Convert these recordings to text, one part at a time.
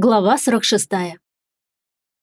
Глава 46.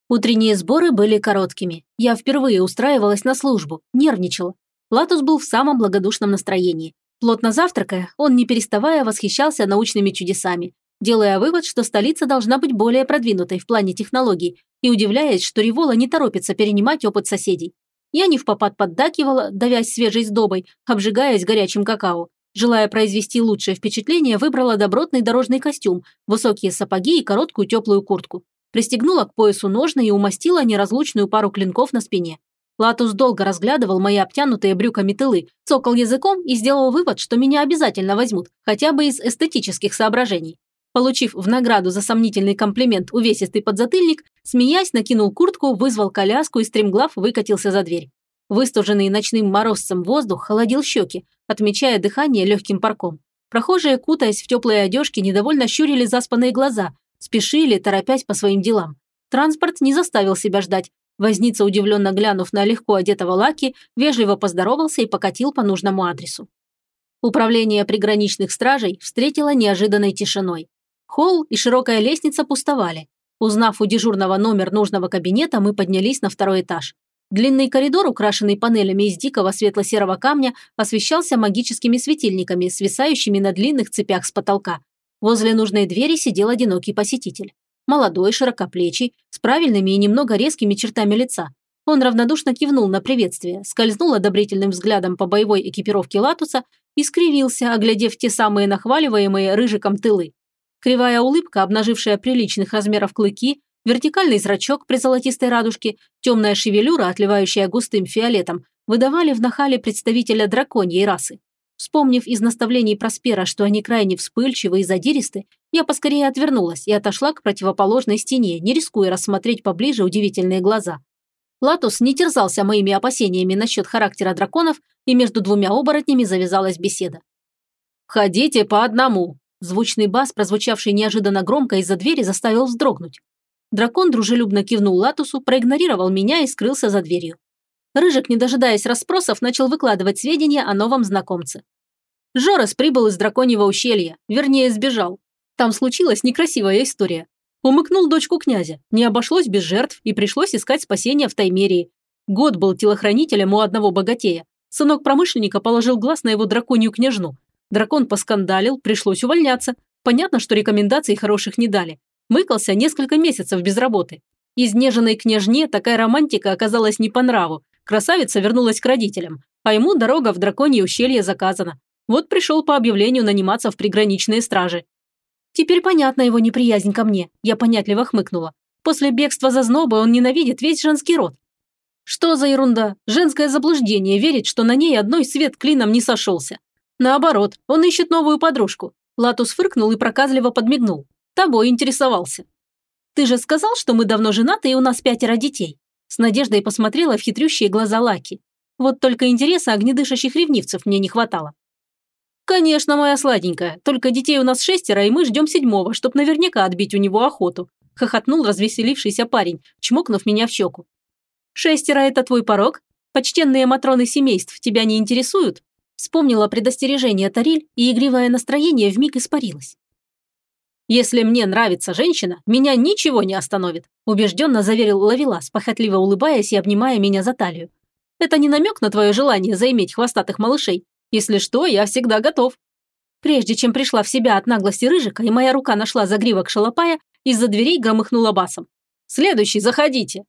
Утренние сборы были короткими. Я впервые устраивалась на службу, нервничала. Латус был в самом благодушном настроении. Плотно завтракая, он не переставая восхищался научными чудесами, делая вывод, что столица должна быть более продвинутой в плане технологий, и удивляясь, что Ривола не торопится перенимать опыт соседей. Я не в попад поддакивала, давясь свежей сдобой, обжигаясь горячим какао, Желая произвести лучшее впечатление, выбрала добротный дорожный костюм, высокие сапоги и короткую теплую куртку. Пристегнула к поясу ножны и умастила неразлучную пару клинков на спине. Латус долго разглядывал мои обтянутые брюками тылы, цокал языком и сделал вывод, что меня обязательно возьмут, хотя бы из эстетических соображений. Получив в награду за сомнительный комплимент увесистый подзатыльник, смеясь, накинул куртку, вызвал коляску и стремглав выкатился за дверь. Выстуженный ночным морозцем воздух холодил щеки, отмечая дыхание легким парком. Прохожие, кутаясь в теплые одежки, недовольно щурили заспанные глаза, спешили, торопясь по своим делам. Транспорт не заставил себя ждать. Возница, удивленно глянув на легко одетого Лаки, вежливо поздоровался и покатил по нужному адресу. Управление приграничных стражей встретило неожиданной тишиной. Холл и широкая лестница пустовали. Узнав у дежурного номер нужного кабинета, мы поднялись на второй этаж. Длинный коридор, украшенный панелями из дикого светло-серого камня, освещался магическими светильниками, свисающими на длинных цепях с потолка. Возле нужной двери сидел одинокий посетитель. Молодой, широкоплечий, с правильными и немного резкими чертами лица. Он равнодушно кивнул на приветствие, скользнул одобрительным взглядом по боевой экипировке Латуса и скривился, оглядев те самые нахваливаемые рыжиком тылы. Кривая улыбка, обнажившая приличных размеров клыки, Вертикальный зрачок при золотистой радужке, темная шевелюра, отливающая густым фиолетом, выдавали в нахале представителя драконьей расы. Вспомнив из наставлений Проспера, что они крайне вспыльчивы и задиристы, я поскорее отвернулась и отошла к противоположной стене, не рискуя рассмотреть поближе удивительные глаза. Латус не терзался моими опасениями насчет характера драконов, и между двумя оборотнями завязалась беседа. «Ходите по одному!» Звучный бас, прозвучавший неожиданно громко из-за двери, заставил вздрогнуть. Дракон дружелюбно кивнул Латусу, проигнорировал меня и скрылся за дверью. Рыжик, не дожидаясь расспросов, начал выкладывать сведения о новом знакомце. Жорес прибыл из драконьего ущелья, вернее, сбежал. Там случилась некрасивая история. Умыкнул дочку князя, не обошлось без жертв и пришлось искать спасения в Таймерии. Год был телохранителем у одного богатея. Сынок промышленника положил глаз на его драконью княжну. Дракон поскандалил, пришлось увольняться. Понятно, что рекомендаций хороших не дали. Мыкался несколько месяцев без работы. Изнеженной княжне такая романтика оказалась не по нраву. Красавица вернулась к родителям, а ему дорога в драконье ущелье заказана. Вот пришел по объявлению наниматься в приграничные стражи. Теперь понятна его неприязнь ко мне, я понятливо хмыкнула. После бегства за знобы он ненавидит весь женский род. Что за ерунда? Женское заблуждение верить, что на ней одной свет клином не сошелся. Наоборот, он ищет новую подружку. Латус фыркнул и проказливо подмигнул. Тобой интересовался. Ты же сказал, что мы давно женаты и у нас пятеро детей. С надеждой посмотрела в хитрющие глаза Лаки. Вот только интереса огнедышащих ревнивцев мне не хватало. «Конечно, моя сладенькая, только детей у нас шестеро, и мы ждем седьмого, чтоб наверняка отбить у него охоту», хохотнул развеселившийся парень, чмокнув меня в щеку. «Шестеро – это твой порог? Почтенные матроны семейств тебя не интересуют?» Вспомнила предостережение Тариль, и игривое настроение вмиг испарилось. «Если мне нравится женщина, меня ничего не остановит», убежденно заверил Лавелас, похотливо улыбаясь и обнимая меня за талию. «Это не намек на твое желание заиметь хвостатых малышей. Если что, я всегда готов». Прежде чем пришла в себя от наглости рыжика, и моя рука нашла загривок шалопая, из-за дверей громыхнула басом. «Следующий, заходите!»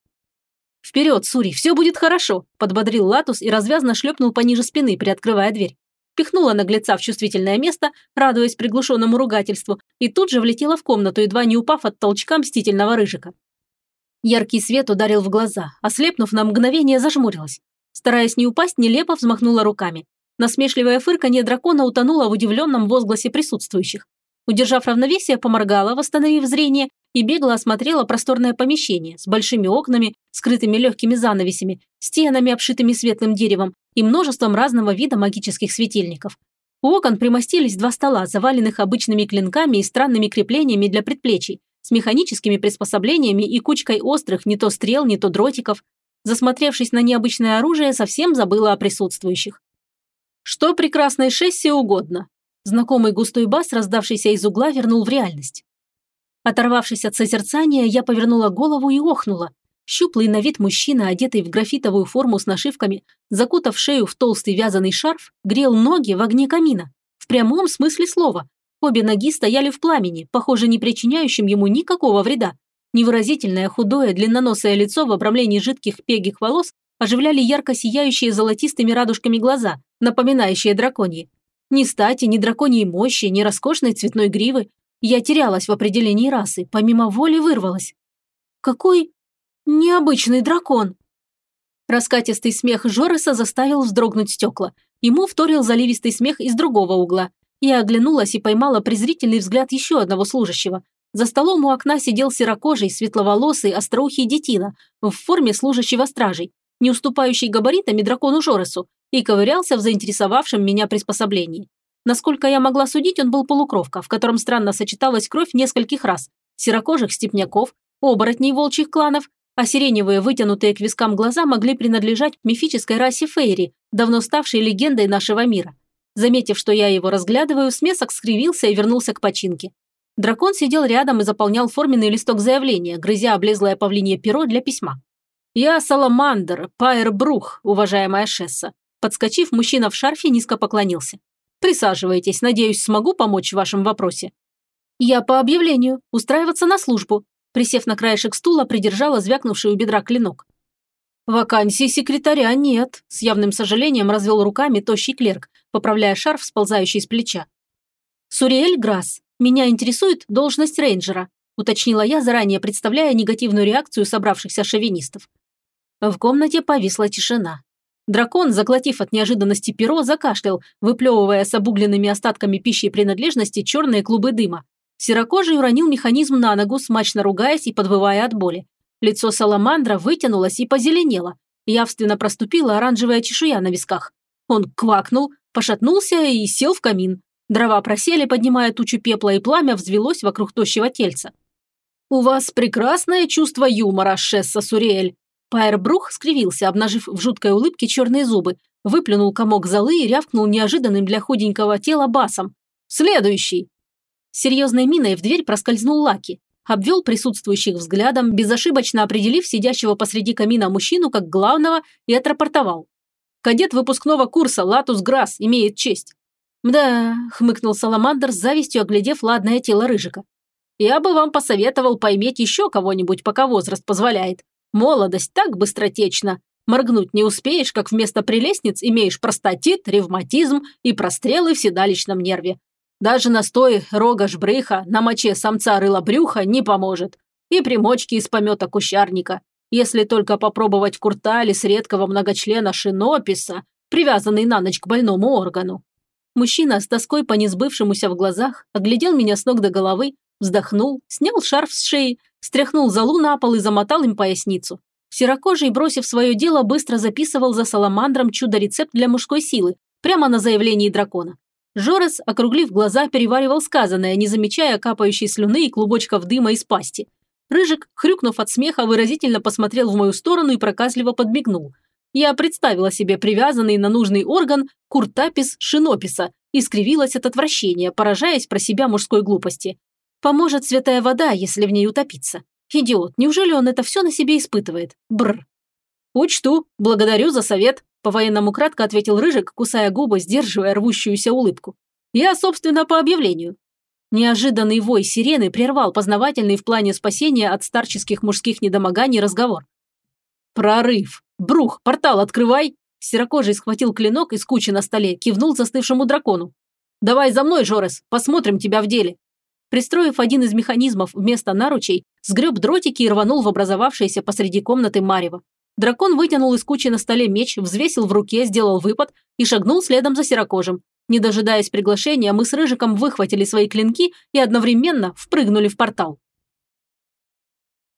«Вперед, Сури, все будет хорошо!» – подбодрил Латус и развязно шлепнул пониже спины, приоткрывая дверь пихнула наглеца в чувствительное место, радуясь приглушенному ругательству, и тут же влетела в комнату, едва не упав от толчка мстительного рыжика. Яркий свет ударил в глаза, ослепнув на мгновение, зажмурилась. Стараясь не упасть, нелепо взмахнула руками. Насмешливое фырканье дракона утонуло в удивленном возгласе присутствующих. Удержав равновесие, поморгала, восстановив зрение, и бегло осмотрела просторное помещение с большими окнами, скрытыми легкими занавесями, стенами, обшитыми светлым деревом, и множеством разного вида магических светильников. У окон примостились два стола, заваленных обычными клинками и странными креплениями для предплечий, с механическими приспособлениями и кучкой острых не то стрел, не то дротиков. Засмотревшись на необычное оружие, совсем забыла о присутствующих. «Что прекрасной Шессе угодно?» Знакомый густой бас, раздавшийся из угла, вернул в реальность. Оторвавшись от созерцания, я повернула голову и охнула. Щуплый на вид мужчина, одетый в графитовую форму с нашивками, закутав шею в толстый вязаный шарф, грел ноги в огне камина. В прямом смысле слова. Обе ноги стояли в пламени, похоже, не причиняющим ему никакого вреда. Невыразительное, худое, длинноносое лицо в обрамлении жидких пегих волос оживляли ярко сияющие золотистыми радужками глаза, напоминающие драконьи. Ни стати, ни драконьей мощи, ни роскошной цветной гривы, я терялась в определении расы, помимо воли вырвалась. Какой необычный дракон! Раскатистый смех Жореса заставил вздрогнуть стекла. Ему вторил заливистый смех из другого угла. Я оглянулась и поймала презрительный взгляд еще одного служащего. За столом у окна сидел серокожий, светловолосый, остроухий детина в форме служащего стражей, не уступающий габаритами дракону Жоресу, и ковырялся в заинтересовавшем меня приспособлении. Насколько я могла судить, он был полукровка, в котором странно сочеталась кровь нескольких рас – серокожих степняков, оборотней волчьих кланов, а сиреневые вытянутые к вискам глаза могли принадлежать мифической расе Фейри, давно ставшей легендой нашего мира. Заметив, что я его разглядываю, смесок скривился и вернулся к починке. Дракон сидел рядом и заполнял форменный листок заявления, грызя облезлое павлинье перо для письма. «Я Саламандр, Пайер Брух, уважаемая Шесса». Подскочив, мужчина в шарфе низко поклонился. Присаживайтесь, надеюсь, смогу помочь в вашем вопросе». «Я по объявлению. Устраиваться на службу». Присев на краешек стула, придержала звякнувший у бедра клинок. «Вакансии секретаря нет», – с явным сожалением развел руками тощий клерк, поправляя шарф, сползающий с плеча. «Суриэль Грасс, меня интересует должность рейнджера», – уточнила я, заранее представляя негативную реакцию собравшихся шовинистов. В комнате повисла тишина. Дракон, заглотив от неожиданности перо, закашлял, выплевывая с обугленными остатками пищи и принадлежности черные клубы дыма. Серокожий уронил механизм на ногу, смачно ругаясь и подвывая от боли. Лицо саламандра вытянулось и позеленело. Явственно проступила оранжевая чешуя на висках. Он квакнул, пошатнулся и сел в камин. Дрова просели, поднимая тучу пепла, и пламя взвелось вокруг тощего тельца. «У вас прекрасное чувство юмора, Шесса Суриэль», Пайербрух скривился, обнажив в жуткой улыбке черные зубы, выплюнул комок золы и рявкнул неожиданным для худенького тела басом. «Следующий!» Серьезной миной в дверь проскользнул Лаки, обвел присутствующих взглядом, безошибочно определив сидящего посреди камина мужчину как главного и отрапортовал. «Кадет выпускного курса Латус Грасс имеет честь». «Да», – хмыкнул Саламандр с завистью, оглядев ладное тело Рыжика. «Я бы вам посоветовал пойметь еще кого-нибудь, пока возраст позволяет. Молодость так быстротечна. Моргнуть не успеешь, как вместо прелестниц имеешь простатит, ревматизм и прострелы в седалищном нерве. Даже настой рога жбрыха на моче самца рыла брюха не поможет. И примочки из помета кущарника. Если только попробовать курталис редкого многочлена шинописа, привязанный на ночь к больному органу. Мужчина с тоской по несбывшемуся в глазах оглядел меня с ног до головы, вздохнул, снял шарф с шеи стряхнул залу на пол и замотал им поясницу. Серокожий, бросив свое дело, быстро записывал за саламандром чудо-рецепт для мужской силы, прямо на заявлении дракона. Жорес, округлив глаза, переваривал сказанное, не замечая капающей слюны и клубочков дыма из пасти. Рыжик, хрюкнув от смеха, выразительно посмотрел в мою сторону и проказливо подмигнул. Я представила себе привязанный на нужный орган куртапис шинописа и скривилась от отвращения, поражаясь про себя мужской глупости. Поможет святая вода, если в ней утопиться. Идиот, неужели он это все на себе испытывает? Бр. Учту, благодарю за совет, по-военному кратко ответил Рыжик, кусая губы, сдерживая рвущуюся улыбку. Я, собственно, по объявлению. Неожиданный вой сирены прервал познавательный в плане спасения от старческих мужских недомоганий разговор. «Прорыв! Брух, портал открывай!» Серокожий схватил клинок из кучи на столе, кивнул застывшему дракону. «Давай за мной, Жорес, посмотрим тебя в деле!» Пристроив один из механизмов вместо наручей, сгреб дротики и рванул в образовавшееся посреди комнаты Марева. Дракон вытянул из кучи на столе меч, взвесил в руке, сделал выпад и шагнул следом за серокожим. Не дожидаясь приглашения, мы с Рыжиком выхватили свои клинки и одновременно впрыгнули в портал.